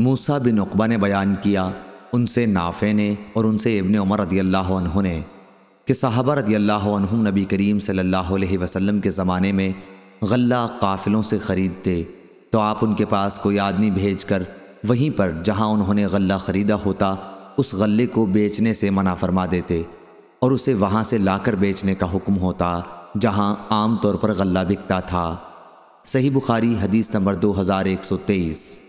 موسا بن عقبہ نے بیان کیا، ان سے نافع نے اور ان سے ابن عمر رضی اللہ عنہ نے کہ صحابہ رضی اللہ عنہ نبی کریم صلی اللہ علیہ وسلم کے زمانے میں غلہ قافلوں سے خریدتے، تو آپ ان کے پاس کوئی آدمی بھیج کر وہیں پر جہاں انہوں نے غلہ خریدا ہوتا، اس غلے کو بیچنے سے منع فرما دیتے اور اسے وہاں سے لا کر بیچنے کا حکم ہوتا جہاں عام طور پر غلہ بکتا تھا۔ صحیح بخاری حدیث نمبر دو ہزار ایک سو تیئیس۔